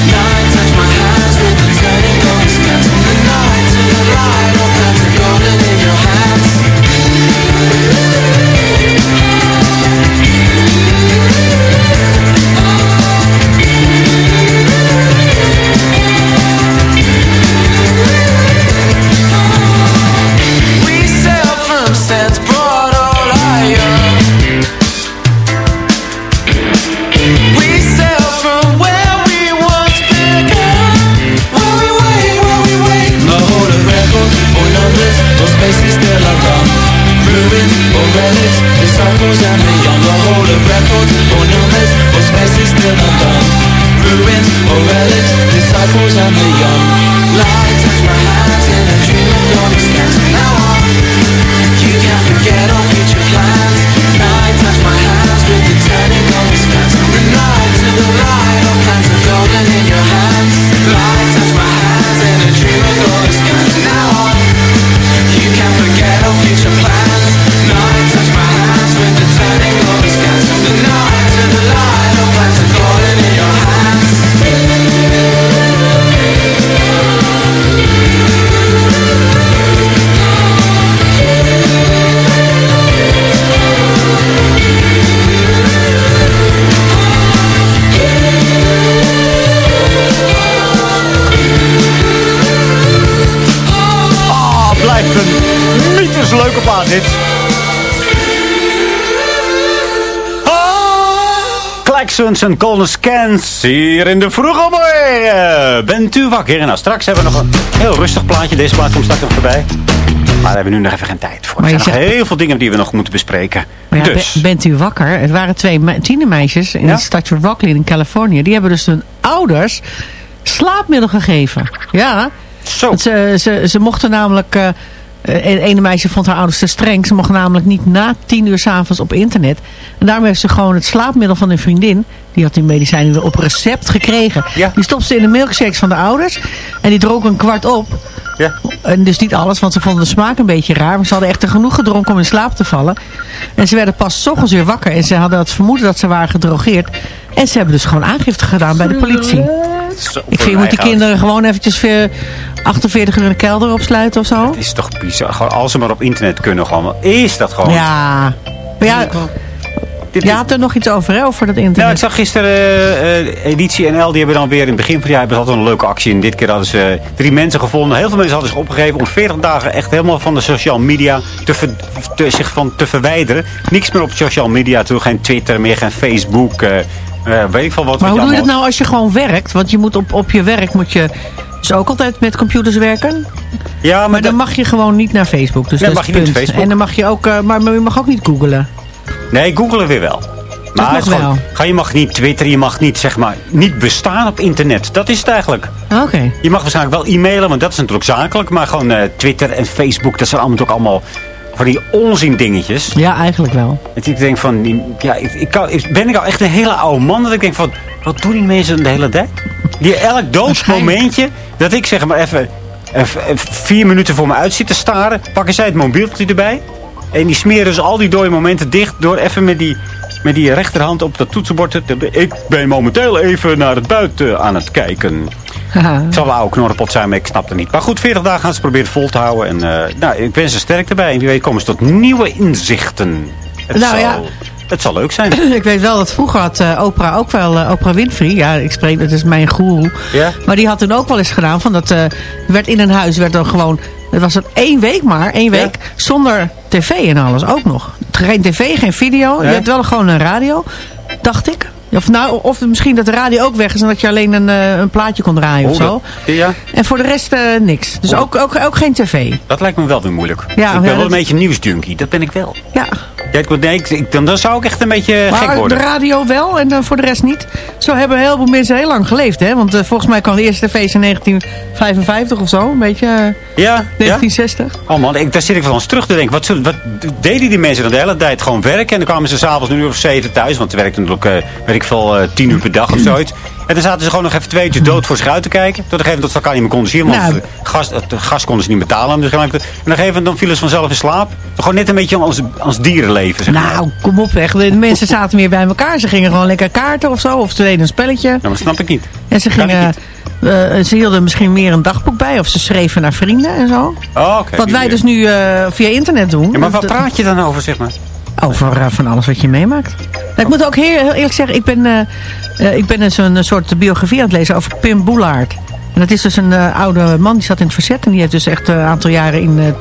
En Golden Scans hier in de vroege morgen. Bent u wakker? Nou, straks hebben we nog een heel rustig plaatje. Deze plaat komt straks nog voorbij. Maar daar hebben we nu nog even geen tijd voor. Maar Er je zijn nog zegt- heel veel dingen die we nog moeten bespreken. Maar ja, dus, ben- bent u wakker? Het waren twee me- tienermeisjes in Ja? het stadje Rockley in Californië. Die hebben dus hun ouders slaapmiddel gegeven. Ja. Zo. Ze, ze, ze mochten namelijk... eh, eh, een ene meisje vond haar ouders te streng. Ze mocht namelijk niet na tien uur s'avonds op internet. En daarom heeft ze gewoon het slaapmiddel van een vriendin... die had die medicijnen weer op recept gekregen. Die stopte ze in de milkshakes van de ouders. En die dronk een kwart op. Ja. En dus niet alles, want ze vonden de smaak een beetje raar. Maar ze hadden echt er genoeg gedronken om in slaap te vallen. En ze werden pas 's ochtends weer wakker. En ze hadden het vermoeden dat ze waren gedrogeerd. En ze hebben dus gewoon aangifte gedaan bij de politie. Ik vind, je moet die kinderen gewoon eventjes weer 48 uur in de kelder opsluiten of zo. Het is toch bizar. Gewoon als ze maar op internet kunnen gewoon. Is dat gewoon. Ja. Maar ja, je had er nog iets over, hè? Over dat internet. Nou, ik zag gisteren eh, eh, Editie NL, die hebben dan weer in het begin van het jaar hebben ze altijd een leuke actie. En dit keer hadden ze drie mensen gevonden. Heel veel mensen hadden zich opgegeven om 40 dagen echt helemaal van de social media te, ver- te- zich van te verwijderen. Niks meer op social media toe. Geen Twitter meer, geen Facebook. eh, weet ik veel wat. Maar hoe doe je dat nou als je gewoon werkt? Want je moet op, op je werk moet je dus ook altijd met computers werken. Ja, maar, dan mag je gewoon niet naar Facebook. Dus Nee, dat mag is je niet punt. Facebook. En dan mag je ook, eh, maar, maar je mag ook niet googlen. Nee, googelen weer wel. Maar mag gewoon- wel. je mag niet twitteren, je mag niet, zeg maar, niet bestaan op internet. Dat is het eigenlijk. Oké. Je mag waarschijnlijk wel e-mailen, want dat is natuurlijk zakelijk. Maar gewoon eh, Twitter en Facebook, dat zijn allemaal ook allemaal van die onzin dingetjes. Ja, eigenlijk wel. En ik denk van, die- ja, ik, ik kan, ben ik al echt een hele oude man dat ik denk van, wat doen die mensen de hele tijd? Die elk doodsmomentje, dat ik zeg maar even, vier minuten voor me uit zit te staren, pakken zij het mobieltje erbij. En die smeren dus al die dode momenten dicht door even met die, met die rechterhand op dat toetsenbord. te- Ik ben momenteel even naar het buiten aan het kijken. Het zal wel oude knorrenpot zijn, maar ik snap het niet. Maar goed, 40 dagen gaan ze proberen vol te houden. En eh, nou, ik wens ze sterk erbij. En wie weet komen ze tot nieuwe inzichten. Het, Nou, zal, ja. het zal leuk zijn. ik weet wel dat vroeger had eh, Oprah ook wel, eh, Oprah Winfrey, ja, ik spreek, dat is mijn goeroe. Ja? Maar die had toen ook wel eens gedaan van dat, werd in een huis, werd dan gewoon, het was dan één week maar, één week, zonder tv en alles ook nog. Geen tv, geen video, je hebt wel gewoon een radio, dacht ik. Of, nou, of misschien dat de radio ook weg is en dat je alleen een, eh, een plaatje kon draaien of zo. dat- ja, En voor de rest eh, niks. Dus Oh. ook, ook, ook geen tv. dat lijkt me wel weer moeilijk. Ja, ik ben ja, wel dat- een beetje nieuwsjunkie. Dat ben ik wel. Ja. Ja, ik, nee, ik, dan, dan zou ik echt een beetje gek worden. de radio wel en dan voor de rest niet. Zo hebben heel veel mensen heel lang geleefd. Hè? Want eh, volgens mij kwam de eerste tv in 1955 of zo. Een beetje eh, Ja, 1960. Oh man, ik, daar zit ik wel eens terug te denken. Wat, wat deden die mensen dan de hele tijd gewoon werken? En dan kwamen ze s'avonds een uur of zeven thuis. Want ze werkten natuurlijk, eh, ik veel, eh, tien uur per dag of zoiets. En dan zaten ze gewoon nog even twee uurtjes dood voor zich uit te kijken. Tot een gegeven moment dat ze elkaar niet meer konden zien. Want Nou. gas, het gas konden ze niet betalen. Dus en op een gegeven moment dan vielen ze vanzelf in slaap. Gewoon net een beetje als, als dierenleven, zeg maar. Nou, kom op weg. De mensen zaten meer bij elkaar. Ze gingen gewoon lekker kaarten of zo. Of ze deden een spelletje. Nou, dat snap ik niet. En ze gingen... eh, ze hielden misschien meer een dagboek bij. Of ze schreven naar vrienden en zo. Oh. Wat wij weer. dus nu eh, via internet doen. Ja, maar wat praat je dan over, zeg maar? Over eh, van alles wat je meemaakt. Nou, ik moet ook heel, eerlijk zeggen, ik ben, eh, ik ben dus een soort biografie aan het lezen over Pim Boelaert. En dat is dus een oude man die zat in het verzet. En die heeft dus echt een aantal jaren in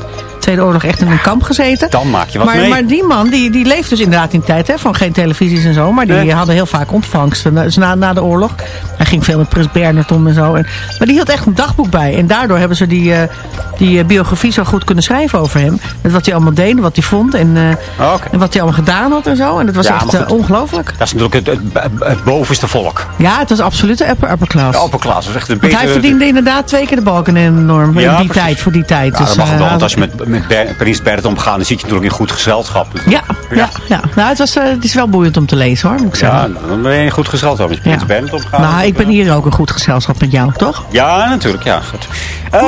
Tweede Oorlog echt in een kamp gezeten. Dan maak je wat maar, mee. maar die man, die, die leeft dus inderdaad in tijd hè, van geen televisies en zo. Maar die Nee. hadden heel vaak ontvangsten dus na, na de oorlog. Hij ging veel met Prins Bernhard om en zo. En, maar die hield echt een dagboek bij. En daardoor hebben ze die, eh, die eh, biografie zo goed kunnen schrijven over hem. Met wat hij allemaal deed, wat hij vond. En, eh, oké. en wat hij allemaal gedaan had en zo. En dat was Ja, echt ongelooflijk. Dat is natuurlijk het, het, het bovenste volk. Ja, het was absoluut de upper, upper class. De upper class was echt een Want hij verdiende inderdaad twee keer de balken enorm. Ja, in die precies. tijd, voor die tijd. Ja, Dus, dat mag wel, want als je met, met Ber- Prins Bernhard omgaat, dan zit je natuurlijk in goed gezelschap. Ja, ja, ja. Nou, het, was, eh, het is wel boeiend om te lezen hoor, moet ik zeggen. Ja, dan ben je in goed gezelschap als je Prins Ja. Omgaat. maar ik ben hier ook een goed gezelschap met jou, toch? Ja, natuurlijk, ja. Goed. Eh,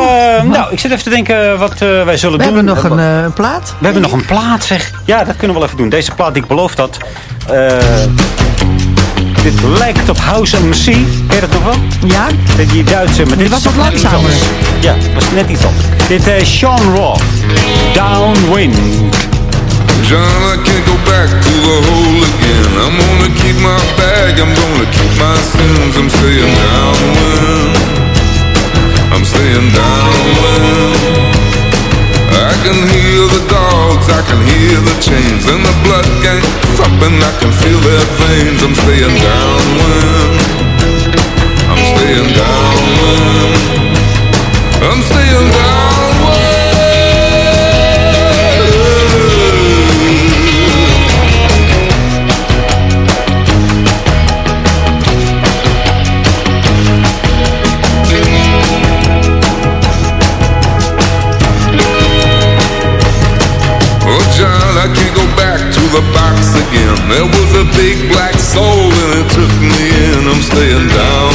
nou, ik zit even te denken wat eh, wij zullen We doen. hebben nog een plaat. We hebben nog een plaat, zeg. Ja, dat kunnen we wel even doen. Deze plaat die ik beloofd had. Eh, dit lijkt op House MC. Ken je dat nog wel? Ja. Die Duitse. Maar dit was is wat langzamer. Ja, dat was net iets anders. Dit is Sean Raw. Downwind. John, I can't go back to the hole again. I'm gonna keep my bag, I'm gonna keep my sins. I'm staying downwind. I'm staying downwind. I can hear the dogs I can hear the chains and the blood gang thumping. I can feel their veins. I'm staying downwind. I'm staying downwind. I'm staying downwind. Again. There was a big black soul and it took me in. I'm staying downwind.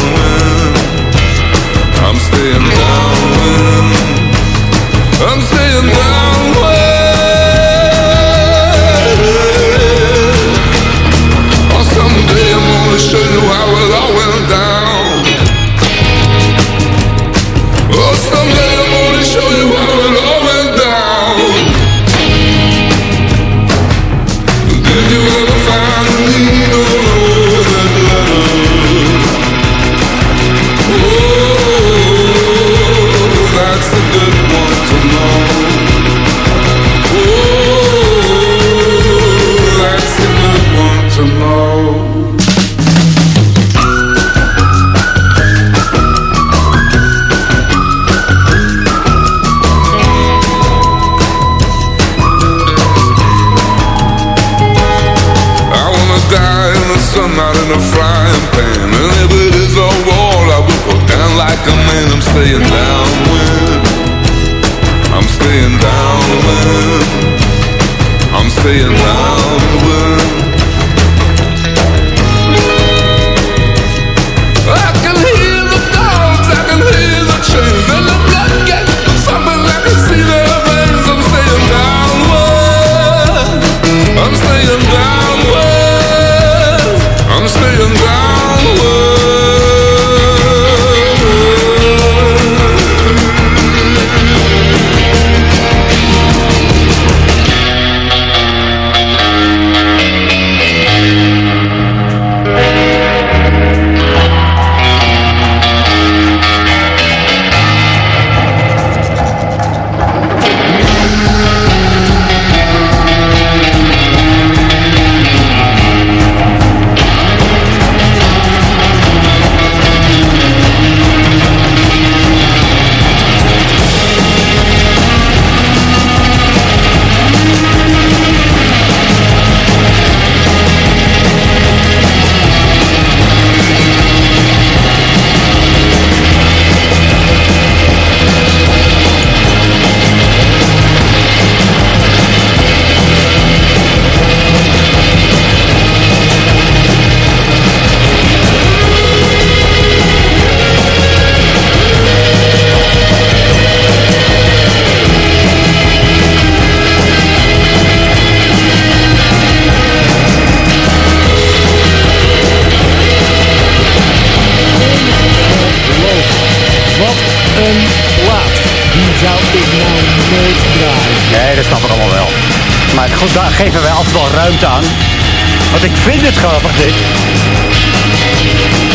Want ik vind het grappig, dit.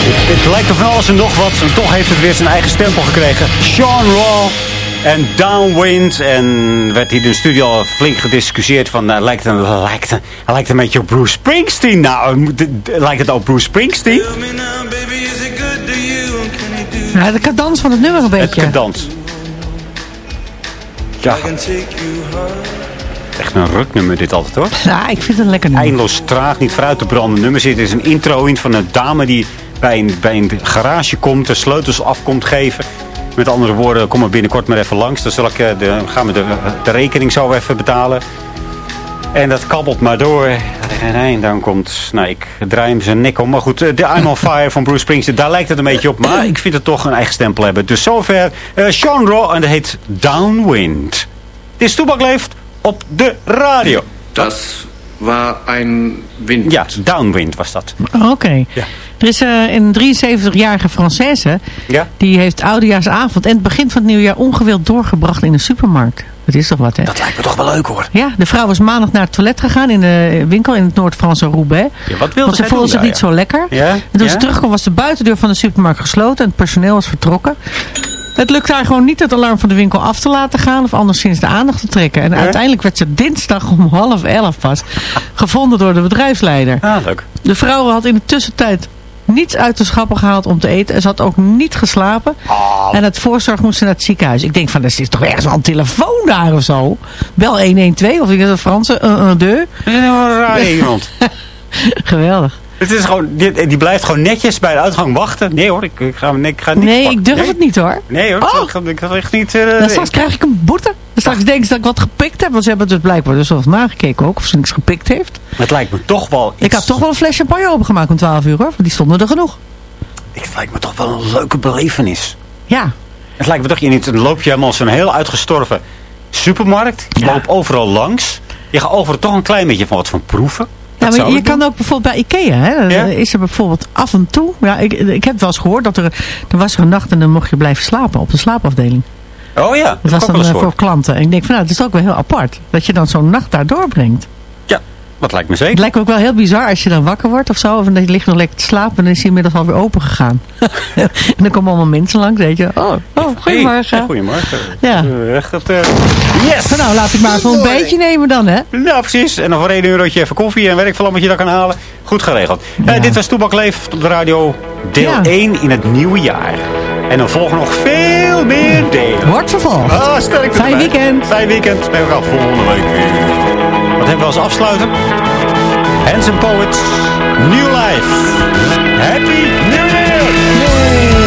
Het, het lijkt op van alles en nog wat. En toch heeft het weer zijn eigen stempel gekregen. Sean Raw en Downwind. En werd hier in de studio al flink gediscussieerd van... eh, lijkt, een, lijkt, een, hij lijkt een beetje op Bruce Springsteen. Nou, het- lijkt het op Bruce Springsteen? Ja, de cadans van het nummer een Het beetje. cadans. Ja. Echt een ruknummer dit altijd hoor. Ja, ik vind het een lekker nummer. Eindeloos traag, niet vooruit te branden nummer zit. Er is een intro in van een dame die bij een, bij een garage komt, de sleutels af komt geven. Met andere woorden, kom maar binnenkort maar even langs. Dan zal ik, eh, de, gaan we de, de rekening zo even betalen. En dat kabbelt maar door. En dan komt, nou ik draai hem zijn nek om. Maar goed, eh, de I'm on Fire van Bruce Springsteen, daar lijkt het een beetje op. Maar ik vind het toch een eigen stempel hebben. Dus zover eh Sean Raw en dat heet Downwind. Dit is Toebak leeft op de radio. Das war ein Wind. Ja, Downwind was dat. Oké. Er is eh, een 73-jarige Française. Ja? Die heeft oudejaarsavond en het begin van het nieuwjaar ongewild doorgebracht in een supermarkt. Dat is toch wat, hè? Dat lijkt me toch wel leuk, hoor. Ja, de vrouw was maandag naar het toilet gegaan in de winkel in het Noord-Franse Roubaix. Ja, wat wilde Want ze voelde doen zich niet ja? zo lekker. Ja? En toen Ja? ze terugkwam was de buitendeur van de supermarkt gesloten en het personeel was vertrokken. Het lukte haar gewoon niet het alarm van de winkel af te laten gaan of anderszins de aandacht te trekken. En uiteindelijk werd ze dinsdag om half elf pas gevonden door de bedrijfsleider. Ah, leuk. De vrouw had in de tussentijd niets uit de schappen gehaald om te eten. En ze had ook niet geslapen. En het voorzorg moest ze naar het ziekenhuis. Ik denk van, er is toch ergens wel een telefoon daar of zo? Bel 112 of ik het Franse. Dat is helemaal een raar iemand. Geweldig. Het is gewoon, die, die blijft gewoon netjes bij de uitgang wachten. Nee hoor, ik, ik ga, nee, ik ga niet Nee, pakken. ik durf nee. het niet hoor. Nee hoor, Oh. ik, ga, ik ga echt niet... Dan nee. straks krijg ik een boete. Dan straks denken ze dat ik wat gepikt heb. Want ze hebben dus blijkbaar dus eens nagekeken ook. Of ze niks gepikt heeft. Het lijkt me toch wel iets... Ik had toch wel een fles champagne opengemaakt om 12 uur hoor. Want die stonden er genoeg. Het lijkt me toch wel een leuke belevenis. Ja. Het lijkt me toch, je niet, dan loop je helemaal zo'n heel uitgestorven supermarkt. Je loopt overal langs. Je gaat overal toch een klein beetje van wat van proeven. Ja, maar je kan ook bijvoorbeeld bij Ikea, hè, Ja? is er bijvoorbeeld af en toe, ja, ik, ik heb wel eens gehoord dat er, er was er een nacht en dan mocht je blijven slapen op de slaapafdeling. Oh ja, Dat dat was dan eh, voor. voor klanten. En ik denk van nou, het is ook wel heel apart dat je dan zo'n nacht daar doorbrengt. Dat lijkt me Het zeker. lijkt me ook wel heel bizar als je dan wakker wordt of zo, of dan ligt nog lekker te slapen en dan is hij inmiddels alweer open gegaan. en dan komen allemaal mensen langs, weet je. Oh, oh goedemorgen. Hey, goedemorgen. Ja. Echt, dat, eh, yes! Nou, laat ik maar even een beetje nemen dan, hè. Ja, precies. En dan voor 1 eurotje even koffie en werkvlammetje dat kan halen. Goed geregeld. Eh, dit was Toebak Leef op de radio deel Ja. 1 in het nieuwe jaar. En dan volgen nog veel meer delen. Wordt vervolgd. Ah, sterk Fijn weekend. Fijn weekend. Ben we elkaar volgende week weer. Wat hebben we als afsluiter? Hands and Poets. New Life. Happy New Year!